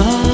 love